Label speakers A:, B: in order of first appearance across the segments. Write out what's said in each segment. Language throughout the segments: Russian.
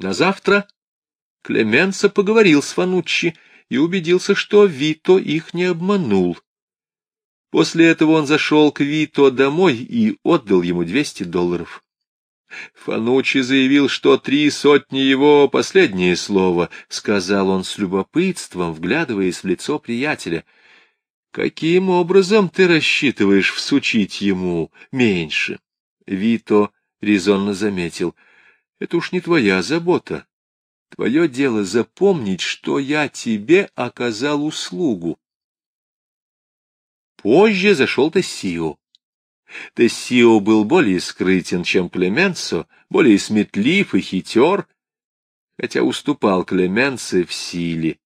A: На завтра Клеменца поговорил с Фануччи и убедился, что Вито их не обманул. После этого он зашел к Вито домой и отдал ему двести долларов. Фанучи заявил, что три сотни его — последнее слово, — сказал он с любопытством, вглядываясь в лицо приятеля. — Каким образом ты рассчитываешь всучить ему меньше? Вито резонно заметил. — Это уж не твоя забота. Твое дело запомнить, что я тебе оказал услугу. Позже зашел Тессио. Тессио был более скрытен, чем Клеменцо, более сметлив и хитер, хотя уступал Клеменце в силе.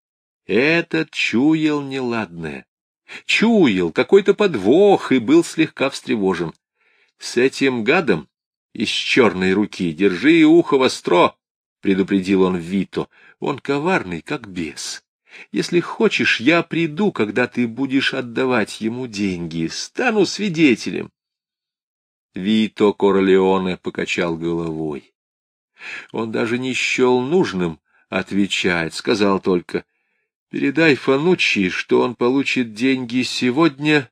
A: Этот чуял неладное. Чуял какой-то подвох и был слегка встревожен. С этим гадом из черной руки держи ухо востро, — предупредил он Вито. Он коварный, как бес. Если хочешь, я приду, когда ты будешь отдавать ему деньги, стану свидетелем. Вито Корлеоне покачал головой. Он даже не счел нужным отвечать, сказал только, «Передай Фанучи, что он получит деньги сегодня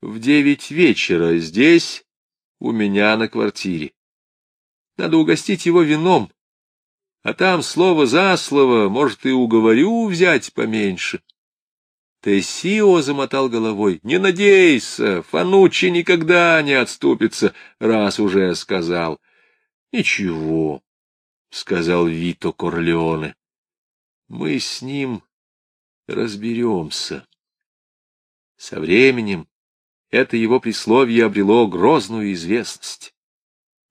A: в девять вечера здесь, у меня на квартире. Надо угостить его вином, а там слово за слово, может, и уговорю взять поменьше». Тессио замотал головой. — Не надейся, Фанучи никогда не отступится, раз уже сказал. — Ничего, — сказал Вито Корлеоне. — Мы с ним разберемся. Со временем это его присловие обрело грозную известность.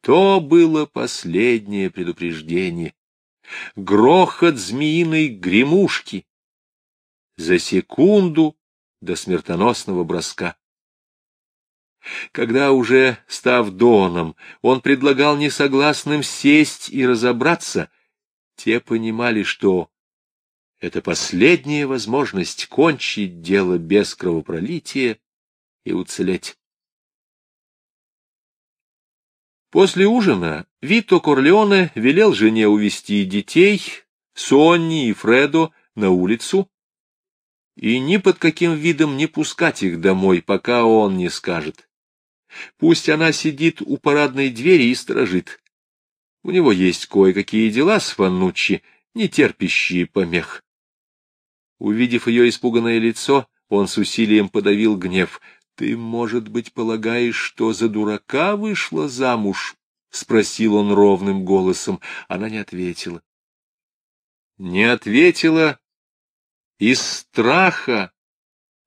A: То было последнее предупреждение. Грохот змеиной гремушки, за секунду до смертоносного броска. Когда уже, став доном, он предлагал несогласным сесть и разобраться, те понимали, что это последняя возможность кончить дело без кровопролития и уцелеть. После ужина Вито Корлеоне велел жене увести детей, Сонни и Фредо, на улицу и ни под каким видом не пускать их домой, пока он не скажет. Пусть она сидит у парадной двери и сторожит. У него есть кое-какие дела с Фаннуччи, не терпящие помех. Увидев ее испуганное лицо, он с усилием подавил гнев. — Ты, может быть, полагаешь, что за дурака вышла замуж? — спросил он ровным голосом. Она не ответила. Не ответила из страха,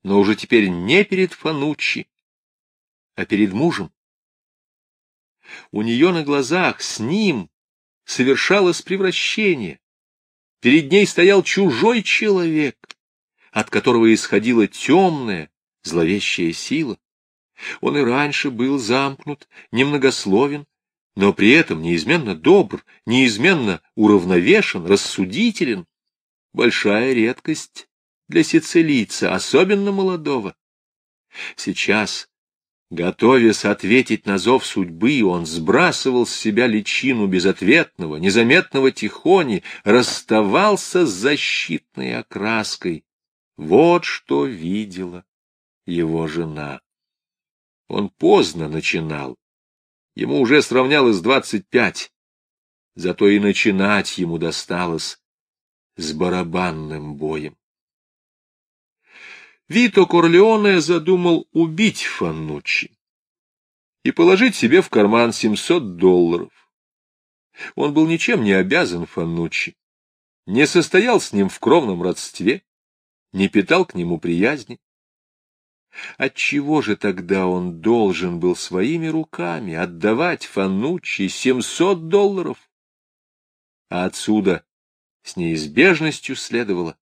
A: но уже теперь не перед Фануччи, а перед мужем. У нее на глазах с ним совершалось превращение. Перед ней стоял чужой человек, от которого исходила темная, зловещая сила. Он и раньше был замкнут, немногословен, но при этом неизменно добр, неизменно уравновешен, рассудителен большая редкость для сицилийца, особенно молодого. Сейчас, готовясь ответить на зов судьбы, он сбрасывал с себя личину безответного, незаметного тихони, расставался с защитной окраской. Вот что видела его жена. Он поздно начинал. Ему уже сравнялось двадцать пять. Зато и начинать ему досталось с барабанным боем. Вито Корлеоне задумал убить Фаннуччи и положить себе в карман 700 долларов. Он был ничем не обязан Фаннуччи, не состоял с ним в кровном родстве, не питал к нему приязни. Отчего же тогда он должен был своими руками отдавать Фаннуччи 700 долларов? А отсюда с неизбежностью следовало.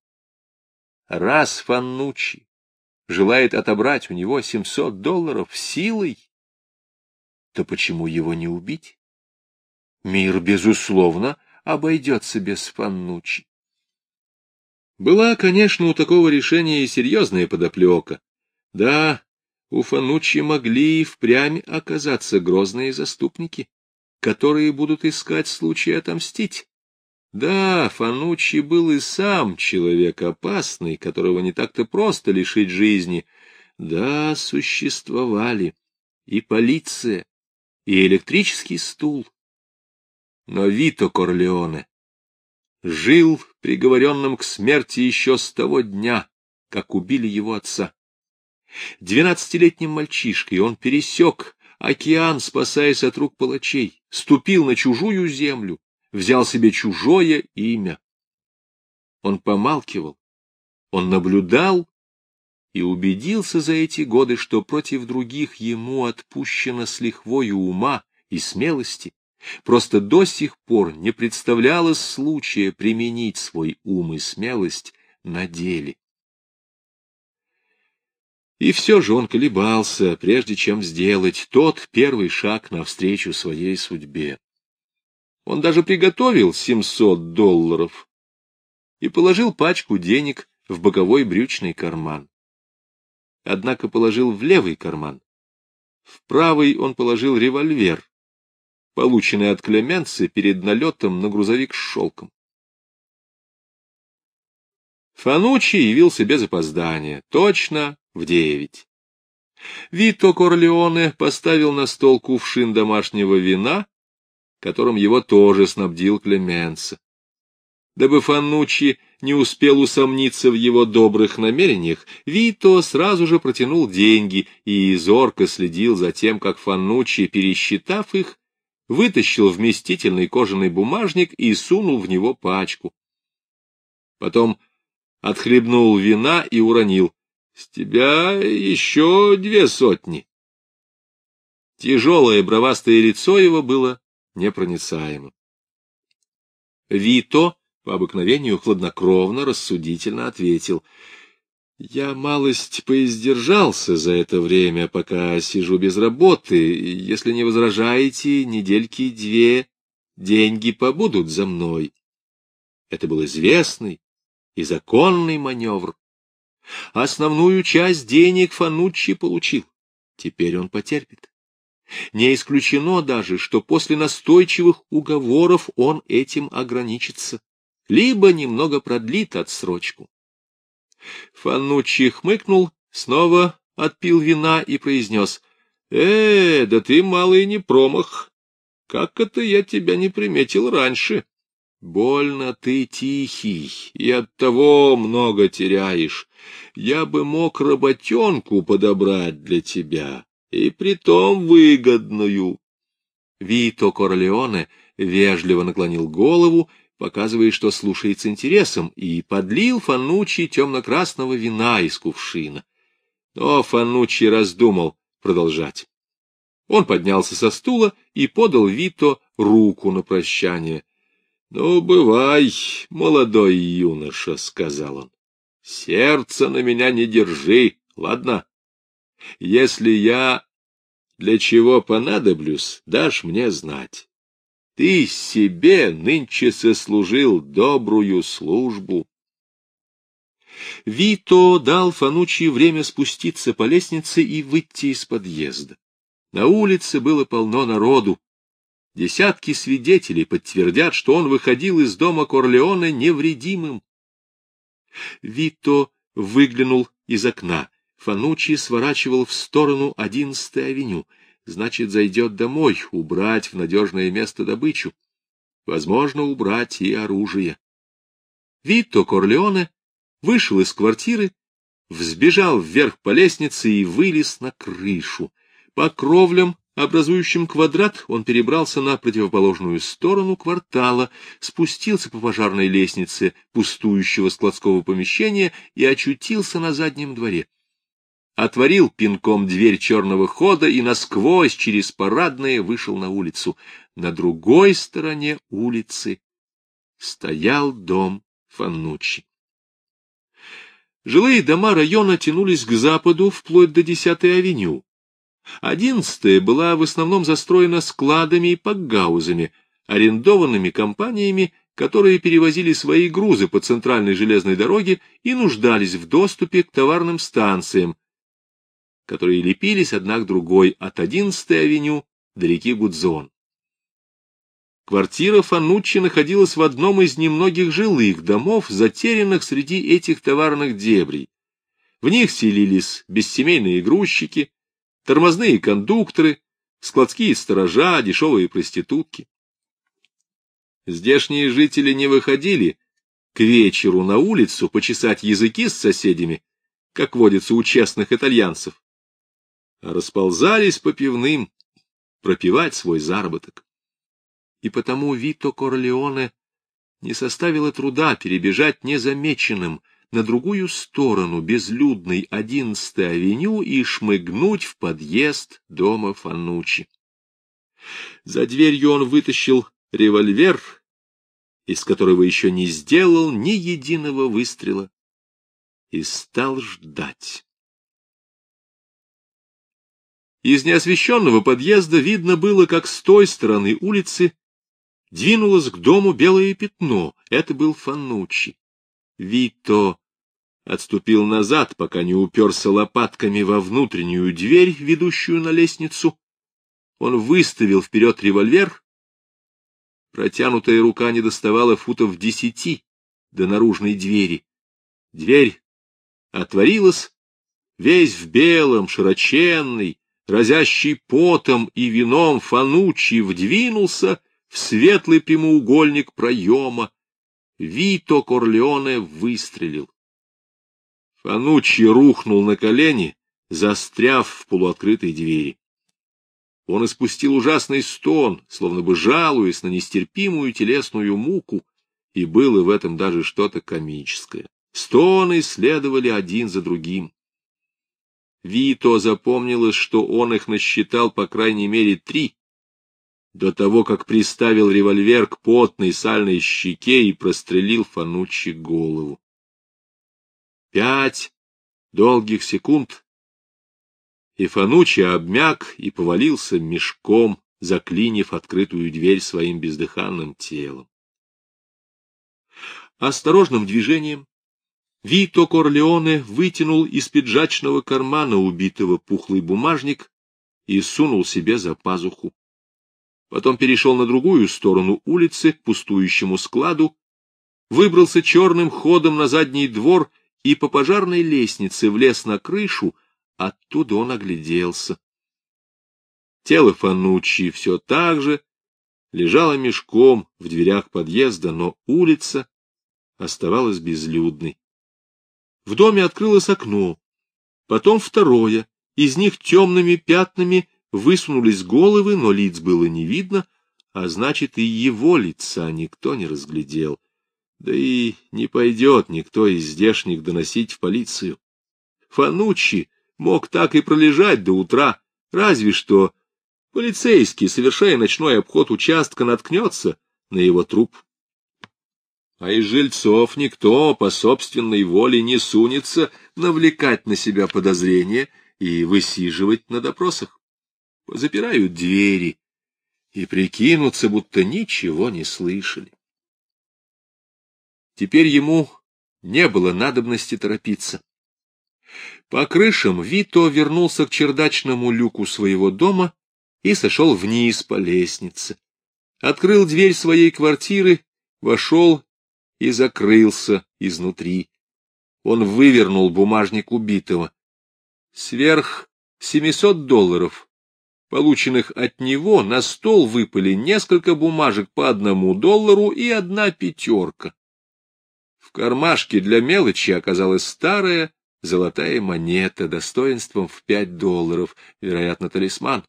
A: Раз Фаннучи желает отобрать у него 700 долларов силой, то почему его не убить? Мир, безусловно, обойдется без Фаннучи. Была, конечно, у такого решения и серьезная подоплека. Да, у Фанучи могли и впрямь оказаться грозные заступники, которые будут искать случай отомстить. Да, Фануччи был и сам человек опасный, которого не так-то просто лишить жизни. Да, существовали и полиция, и электрический стул. Но Вито Корлеоне жил приговоренным к смерти еще с того дня, как убили его отца. Двенадцатилетним мальчишкой он пересек океан, спасаясь от рук палачей, ступил на чужую землю, взял себе чужое имя. Он помалкивал, он наблюдал и убедился за эти годы, что против других ему отпущено с лихвою ума и смелости, просто до сих пор не представлялось случая применить свой ум и смелость на деле. И все же он колебался, прежде чем сделать тот первый шаг навстречу своей судьбе. Он даже приготовил 700 долларов и положил пачку денег в боковой брючный карман. Однако положил в левый карман. В правый он положил револьвер, полученный от Клеменции перед налетом на грузовик с шелком. Фанучи явился без опоздания, точно в девять. Вито Корлеоне поставил на стол кувшин домашнего вина, которым его тоже снабдил Клеменца. Дабы Фаннучи не успел усомниться в его добрых намерениях, Вито сразу же протянул деньги и зорко следил за тем, как Фаннучи, пересчитав их, вытащил вместительный кожаный бумажник и сунул в него пачку. Потом отхлебнул вина и уронил. С тебя еще две сотни. Тяжелое бровастое лицо его было непроницаемым. Вито, по обыкновению хладнокровно, рассудительно ответил. Я малость поиздержался за это время, пока сижу без работы. Если не возражаете, недельки две деньги побудут за мной. Это был известный и законный маневр. Основную часть денег Фануччи получил. Теперь он потерпит. Не исключено даже, что после настойчивых уговоров он этим ограничится, либо немного продлит отсрочку. Фануччи хмыкнул, снова отпил вина и произнес, «Э, да ты, малый, не промах. Как это я тебя не приметил раньше?» Больно ты тихий, и оттого много теряешь. Я бы мог работенку подобрать для тебя, и притом выгодную. Вито Корлеоне вежливо наклонил голову, показывая, что слушает с интересом, и подлил Фанучи темно-красного вина из кувшина. Но Фанучи раздумал продолжать. Он поднялся со стула и подал Вито руку на прощание. — Ну, бывай, молодой юноша, — сказал он. — Сердце на меня не держи, ладно? Если я для чего понадоблюсь, дашь мне знать. Ты себе нынче сослужил добрую службу. Вито дал Фанучи время спуститься по лестнице и выйти из подъезда. На улице было полно народу, Десятки свидетелей подтвердят, что он выходил из дома Корлеоне невредимым. Вито выглянул из окна. Фанучи сворачивал в сторону одиннадцатой авеню. Значит, зайдет домой, убрать в надежное место добычу. Возможно, убрать и оружие. Вито Корлеоне вышел из квартиры, взбежал вверх по лестнице и вылез на крышу. По кровлям образующим квадрат, он перебрался на противоположную сторону квартала, спустился по пожарной лестнице пустующего складского помещения и очутился на заднем дворе. Отворил пинком дверь черного хода и насквозь через парадное вышел на улицу. На другой стороне улицы стоял дом Фаннучи. Жилые дома района тянулись к западу вплоть до Десятой авеню. Одиннадцатая была в основном застроена складами и пакгаузами, арендованными компаниями, которые перевозили свои грузы по центральной железной дороге и нуждались в доступе к товарным станциям, которые лепились одна к другой от 11-й авеню до реки Гудзон. Квартира Фануччи находилась в одном из немногих жилых домов, затерянных среди этих товарных дебрей. В них селились бессемейные грузчики, тормозные кондукторы, складские сторожа, дешевые проститутки. Здешние жители не выходили к вечеру на улицу почесать языки с соседями, как водится у честных итальянцев, а расползались по пивным пропивать свой заработок и потому Вито Корлеоне не составило труда перебежать незамеченным на другую сторону безлюдной 11-й авеню и шмыгнуть в подъезд дома Фанучи. За дверью он вытащил револьвер, из которого еще не сделал ни единого выстрела, и стал ждать. Из неосвещенного подъезда видно было, как с той стороны улицы двинулось к дому белое пятно. Это был Фанучи. Вито отступил назад, пока не уперся лопатками во внутреннюю дверь, ведущую на лестницу. Он выставил вперед револьвер. Протянутая рука не доставала футов десяти до наружной двери. Дверь отворилась, весь в белом, широченный, разящий потом и вином Фанучи вдвинулся в светлый прямоугольник проема. Вито Корлеоне выстрелил. Фануччи рухнул на колени, застряв в полуоткрытой двери. Он испустил ужасный стон, словно бы жалуясь на нестерпимую телесную муку, и было в этом даже что-то комическое. Стоны следовали один за другим. Вито запомнилось, что он их насчитал по крайней мере три, до того, как приставил револьвер к потной сальной щеке и прострелил Фануччи голову. Пять долгих секунд, и Фануччи обмяк и повалился мешком, заклинив открытую дверь своим бездыханным телом. Осторожным движением Вито Корлеоне вытянул из пиджачного кармана убитого пухлый бумажник и сунул себе за пазуху потом перешел на другую сторону улицы, к пустующему складу, выбрался черным ходом на задний двор и по пожарной лестнице влез на крышу, оттуда он огляделся. Тело Фанучи все так же лежало мешком в дверях подъезда, но улица оставалась безлюдной. В доме открылось окно, потом второе, из них темными пятнами Высунулись головы, но лиц было не видно, а значит, и его лица никто не разглядел. Да и не пойдет никто из здешних доносить в полицию. Фануччи мог так и пролежать до утра, разве что полицейский, совершая ночной обход участка, наткнется на его труп. А из жильцов никто по собственной воле не сунется навлекать на себя подозрения и высиживать на допросах запирают двери и прикинутся, будто ничего не слышали. Теперь ему не было надобности торопиться. По крышам Вито вернулся к чердачному люку своего дома и сошел вниз по лестнице. Открыл дверь своей квартиры, вошел и закрылся изнутри. Он вывернул бумажник убитого. Сверх семисот долларов полученных от него, на стол выпали несколько бумажек по одному доллару и одна пятерка. В кармашке для мелочи оказалась старая золотая монета достоинством в пять долларов, вероятно, талисман.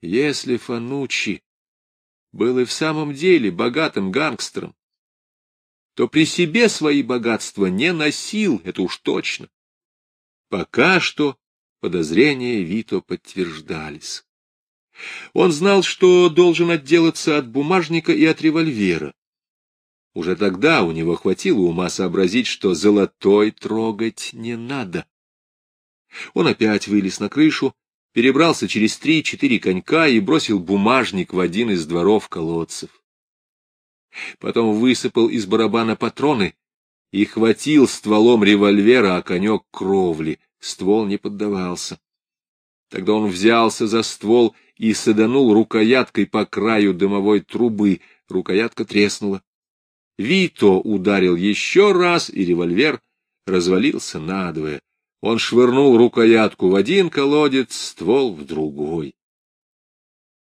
A: Если Фанучи был и в самом деле богатым гангстером, то при себе свои богатства не носил, это уж точно. Пока что Подозрения Вито подтверждались. Он знал, что должен отделаться от бумажника и от револьвера. Уже тогда у него хватило ума сообразить, что золотой трогать не надо. Он опять вылез на крышу, перебрался через три-четыре конька и бросил бумажник в один из дворов колодцев. Потом высыпал из барабана патроны и хватил стволом револьвера о конек кровли ствол не поддавался. Тогда он взялся за ствол и саданул рукояткой по краю дымовой трубы. Рукоятка треснула. Вито ударил еще раз, и револьвер развалился надвое. Он швырнул рукоятку в один колодец, ствол в другой.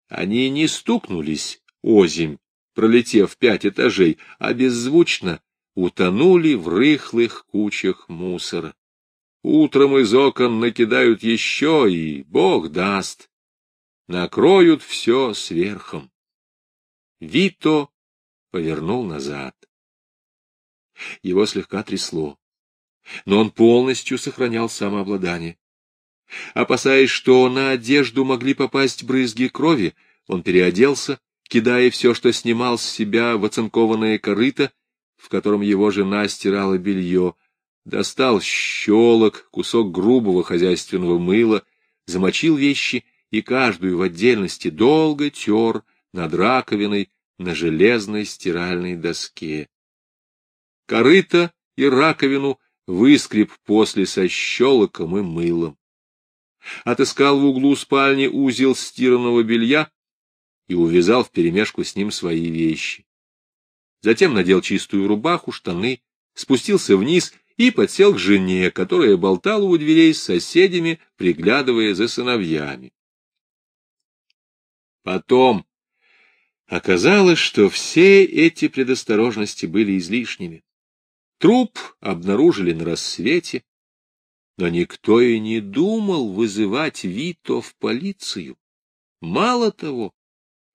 A: Они не стукнулись озимь, пролетев пять этажей, а беззвучно утонули в рыхлых кучах мусора. Утром из окон накидают еще, и Бог даст, накроют все сверхом. Вито повернул назад. Его слегка трясло, но он полностью сохранял самообладание. Опасаясь, что на одежду могли попасть брызги крови, он переоделся, кидая все, что снимал с себя в оцинкованное корыто, в котором его жена стирала белье, достал щелок, кусок грубого хозяйственного мыла, замочил вещи и каждую в отдельности долго тер над раковиной на железной стиральной доске. Корыто и раковину выскреб после со щелоком и мылом. Отыскал в углу спальни узел стиранного белья и увязал вперемешку с ним свои вещи. Затем надел чистую рубаху, штаны, спустился вниз и подсел к жене, которая болтала у дверей с соседями, приглядывая за сыновьями. Потом оказалось, что все эти предосторожности были излишними. Труп обнаружили на рассвете, но никто и не думал вызывать Вито в полицию. Мало того,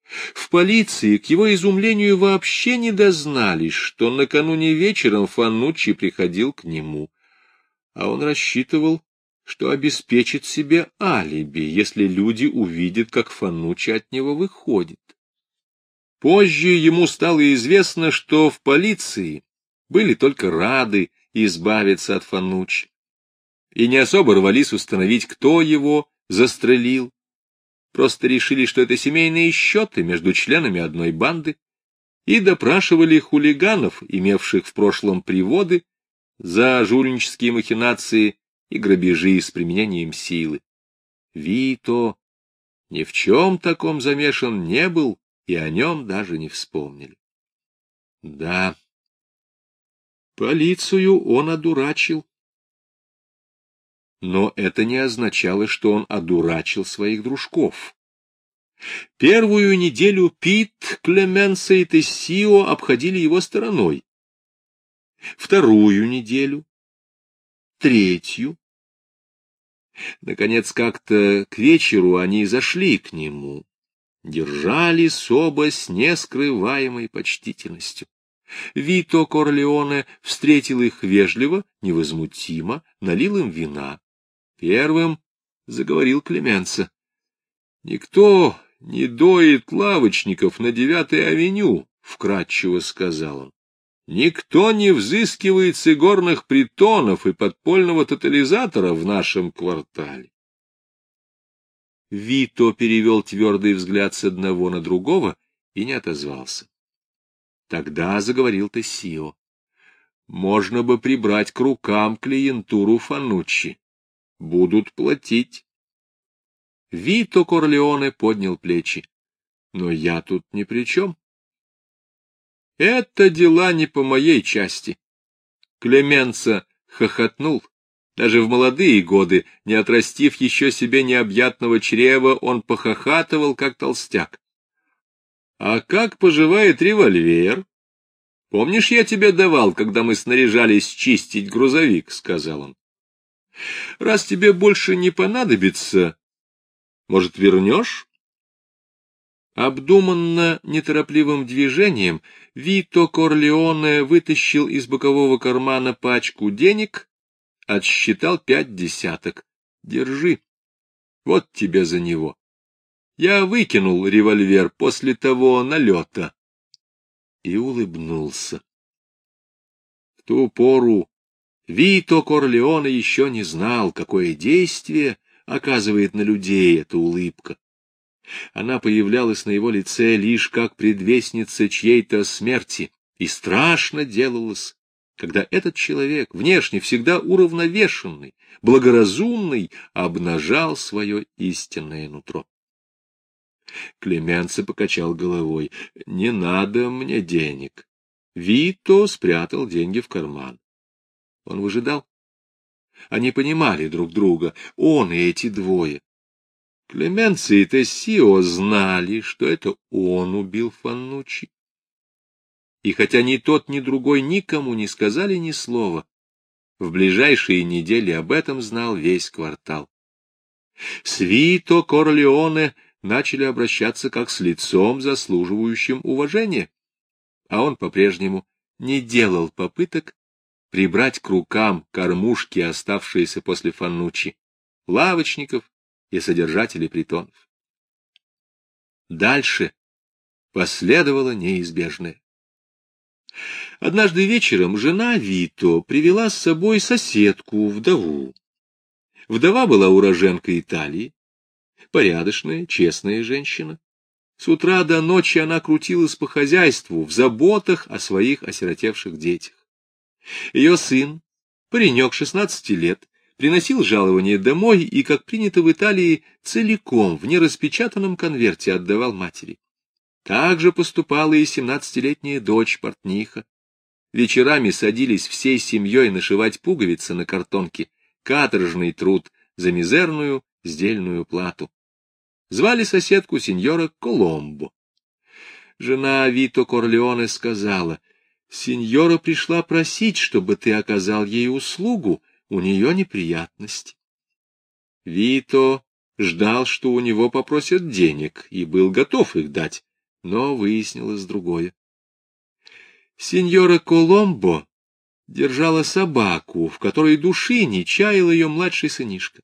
A: в полиции, к его изумлению, вообще не дознались, что накануне вечером Фаннуччи приходил к нему, а он рассчитывал, что обеспечит себе алиби, если люди увидят, как Фаннуччи от него выходит. Позже ему стало известно, что в полиции были только рады избавиться от Фаннуччи, и не особо рвались установить, кто его застрелил просто решили, что это семейные счеты между членами одной банды, и допрашивали хулиганов, имевших в прошлом приводы, за жульнические махинации и грабежи с применением силы. Вито ни в чем таком замешан не был, и о нем даже не вспомнили. Да, полицию он одурачил. Но это не означало, что он одурачил своих дружков. Первую неделю Пит, Клеменса и Тессио обходили его стороной. Вторую неделю, третью. Наконец, как-то к вечеру они зашли к нему, держались оба с нескрываемой почтительностью. Вито Корлеоне встретил их вежливо, невозмутимо, налил им вина. Первым заговорил Клеменса. Никто не доит лавочников на девятой авеню, — вкратчиво сказал он. Никто не взыскивает с игорных притонов и подпольного тотализатора в нашем квартале. Вито перевел твердый взгляд с одного на другого и не отозвался. Тогда заговорил Тессио. Можно бы прибрать к рукам клиентуру Фануччи будут платить. Вито Корлеоне поднял плечи. Но я тут ни при чем. Это дела не по моей части. Клеменца хохотнул. Даже в молодые годы, не отрастив еще себе необъятного чрева, он похохатывал, как толстяк. — А как поживает револьвер? — Помнишь, я тебе давал, когда мы снаряжались чистить грузовик? — сказал он. Раз тебе больше не понадобится, может, вернешь? Обдуманно неторопливым движением Вито Корлеоне вытащил из бокового кармана пачку денег, отсчитал пять десяток. Держи. Вот тебе за него. Я выкинул револьвер после того налета. И улыбнулся. В ту пору Вито Корлеоне еще не знал, какое действие оказывает на людей эта улыбка. Она появлялась на его лице лишь как предвестница чьей-то смерти, и страшно делалось когда этот человек, внешне всегда уравновешенный, благоразумный, обнажал свое истинное нутро. Клеменце покачал головой. — Не надо мне денег. Вито спрятал деньги в карман. Он выжидал. Они понимали друг друга, он и эти двое. Клеменци и Тессио знали, что это он убил Фаннучи. И хотя ни тот, ни другой никому не сказали ни слова, в ближайшие недели об этом знал весь квартал. Свито Корлеоне начали обращаться как с лицом, заслуживающим уважения, а он по-прежнему не делал попыток прибрать к рукам кормушки, оставшиеся после Фаннучи, лавочников и содержателей притонов. Дальше последовало неизбежное. Однажды вечером жена Вито привела с собой соседку, вдову. Вдова была уроженка Италии, порядочная, честная женщина. С утра до ночи она крутилась по хозяйству в заботах о своих осиротевших детях. Ее сын, паренек 16 лет, приносил жалование домой и, как принято в Италии, целиком в нераспечатанном конверте отдавал матери. Так же поступала и семнадцатилетняя дочь портниха. Вечерами садились всей семьей нашивать пуговицы на картонке, каторжный труд за мизерную сдельную плату. Звали соседку сеньора Коломбо. Жена Вито Корлеоне сказала, «Сеньора пришла просить, чтобы ты оказал ей услугу, у нее неприятности». Вито ждал, что у него попросят денег, и был готов их дать, но выяснилось другое. Сеньора Коломбо держала собаку, в которой души не чаял ее младший сынишка.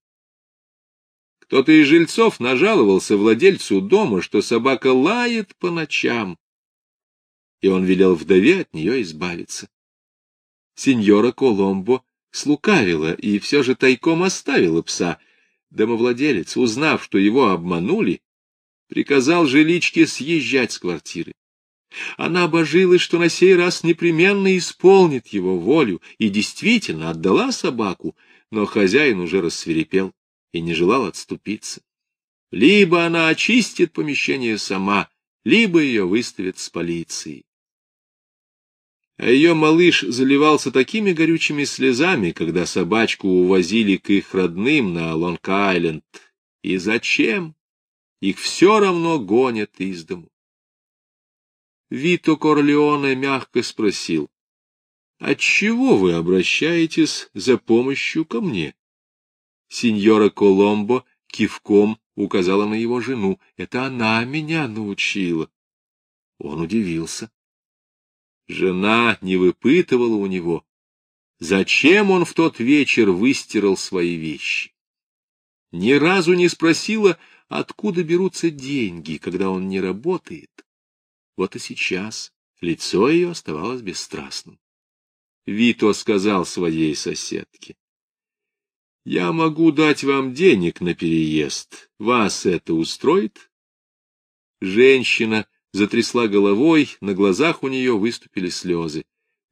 A: Кто-то из жильцов нажаловался владельцу дома, что собака лает по ночам, и он велел вдове от нее избавиться. Сеньора Коломбо слукавила и все же тайком оставила пса. Домовладелец, узнав, что его обманули, приказал жиличке съезжать с квартиры. Она божилась, что на сей раз непременно исполнит его волю, и действительно отдала собаку, но хозяин уже рассверепел и не желал отступиться. Либо она очистит помещение сама, либо ее выставят с полицией. А ее малыш заливался такими горючими слезами, когда собачку увозили к их родным на Лонг-Айленд. И зачем? Их все равно гонят из дому. Вито Корлеоне мягко спросил, «Отчего вы обращаетесь за помощью ко мне?» Сеньора Коломбо кивком указала на его жену. Это она меня научила. Он удивился. Жена не выпытывала у него, зачем он в тот вечер выстирал свои вещи. Ни разу не спросила, откуда берутся деньги, когда он не работает. Вот и сейчас лицо ее оставалось бесстрастным. Вито сказал своей соседке. Я могу дать вам денег на переезд. Вас это устроит? Женщина затрясла головой, на глазах у нее выступили слезы.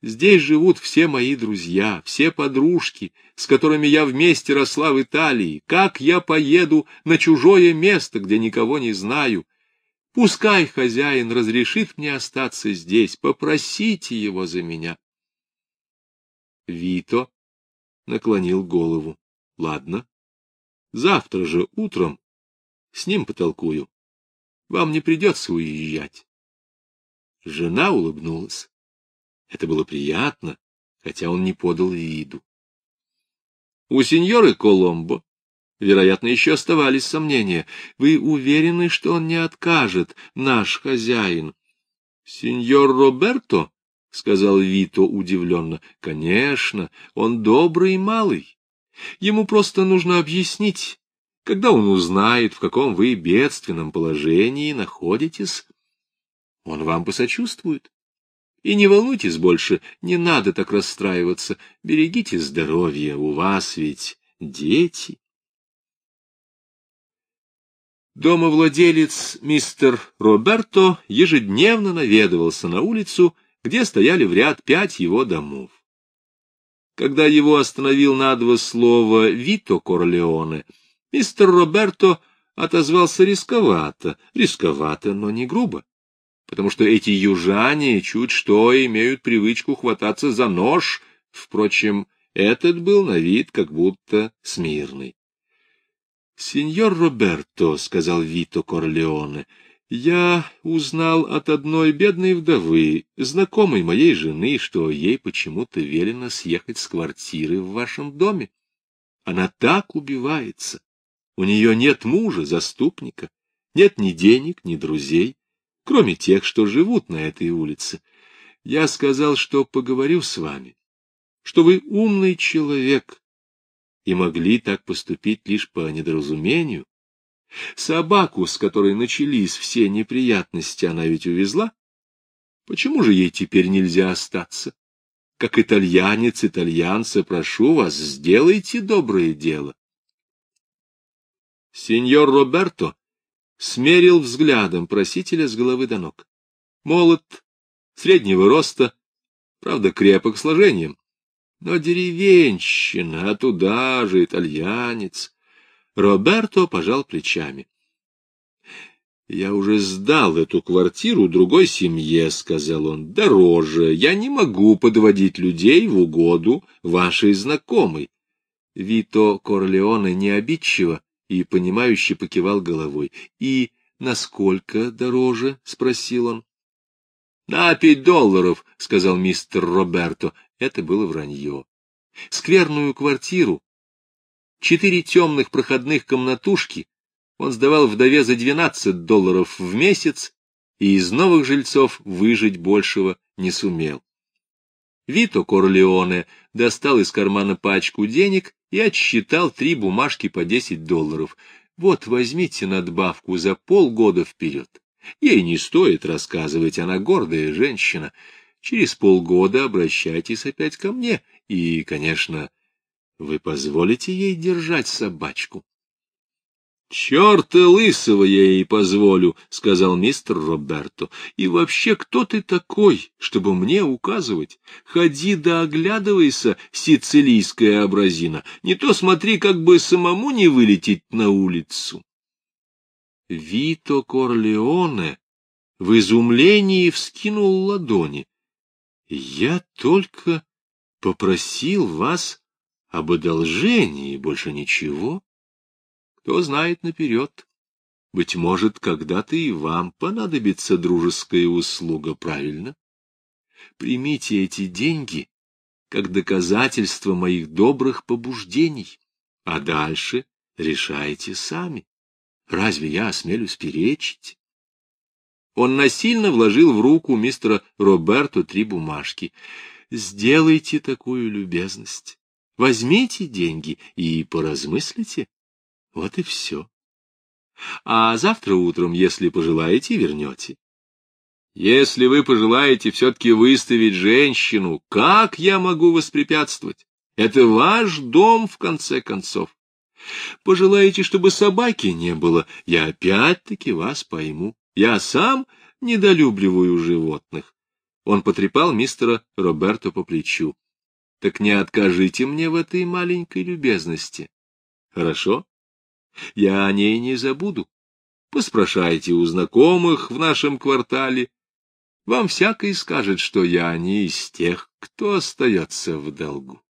A: Здесь живут все мои друзья, все подружки, с которыми я вместе росла в Италии. Как я поеду на чужое место, где никого не знаю? Пускай хозяин разрешит мне остаться здесь, попросите его за меня. Вито наклонил голову. Ладно. Завтра же утром с ним потолкую. Вам не придется уезжать. Жена улыбнулась. Это было приятно, хотя он не подал виду. У сеньоры Коломбо, вероятно, еще оставались сомнения. Вы уверены, что он не откажет, наш хозяин? Сеньор Роберто, — сказал Вито удивленно, — конечно, он добрый и малый. Ему просто нужно объяснить, когда он узнает, в каком вы бедственном положении находитесь, он вам посочувствует. И не волнуйтесь больше, не надо так расстраиваться, берегите здоровье, у вас ведь дети. Домовладелец мистер Роберто ежедневно наведывался на улицу, где стояли в ряд пять его домов. Когда его остановил на два слова Вито Корлеоне, мистер Роберто отозвался рисковато, рисковато, но не грубо, потому что эти южане чуть что имеют привычку хвататься за нож, впрочем, этот был на вид как будто смирный. — Сеньор Роберто, — сказал Вито Корлеоне, — я узнал от одной бедной вдовы, знакомой моей жены, что ей почему-то велено съехать с квартиры в вашем доме. Она так убивается. У нее нет мужа, заступника, нет ни денег, ни друзей, кроме тех, что живут на этой улице. Я сказал, что поговорю с вами, что вы умный человек и могли так поступить лишь по недоразумению. Собаку, с которой начались все неприятности, она ведь увезла. Почему же ей теперь нельзя остаться? Как итальянец итальянца, прошу вас, сделайте доброе дело. Сеньор Роберто смерил взглядом просителя с головы до ног. Молод, среднего роста, правда, крепок сложением, но деревенщина, а туда же итальянец. Роберто пожал плечами. «Я уже сдал эту квартиру другой семье», — сказал он. «Дороже. Я не могу подводить людей в угоду вашей знакомой». Вито Корлеоне не обидчиво и, понимающе покивал головой. «И насколько дороже?» — спросил он. «На пять долларов», — сказал мистер Роберто. Это было вранье. Скверную квартиру, четыре темных проходных комнатушки он сдавал вдове за двенадцать долларов в месяц, и из новых жильцов выжить большего не сумел. Вито Корлеоне достал из кармана пачку денег и отсчитал три бумажки по десять долларов. Вот возьмите надбавку за полгода вперед. Ей не стоит рассказывать, она гордая женщина. Через полгода обращайтесь опять ко мне, и, конечно, вы позволите ей держать собачку. — Черта лысого я ей позволю, — сказал мистер Роберто. — И вообще, кто ты такой, чтобы мне указывать? Ходи да оглядывайся, сицилийская образина. Не то смотри, как бы самому не вылететь на улицу. Вито Корлеоне в изумлении вскинул ладони. Я только попросил вас об одолжении, больше ничего. Кто знает наперед. Быть может, когда-то и вам понадобится дружеская услуга, правильно? Примите эти деньги как доказательство моих добрых побуждений, а дальше решайте сами. Разве я осмелюсь перечить? Он насильно вложил в руку мистера Роберто три бумажки. «Сделайте такую любезность. Возьмите деньги и поразмыслите. Вот и все. А завтра утром, если пожелаете, вернете. Если вы пожелаете все-таки выставить женщину, как я могу воспрепятствовать? Это ваш дом, в конце концов. Пожелаете, чтобы собаки не было, я опять-таки вас пойму. Я сам недолюбливаю животных. Он потрепал мистера Роберто по плечу. Так не откажите мне в этой маленькой любезности. Хорошо? Я о ней не забуду. Поспрашайте у знакомых в нашем квартале. Вам всякий скажет, что я не из тех, кто остается в долгу.